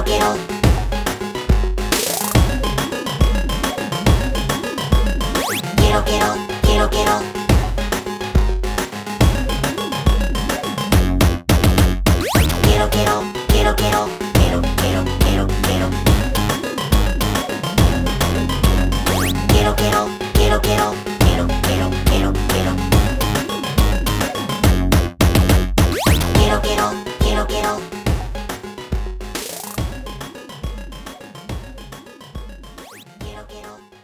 ケロ。ケロケロケロケロ。ケロケロケロケロケロケロケロケロ。ケロケロケロケロケロケロケロケロ。ケロケロケロロロ。けろ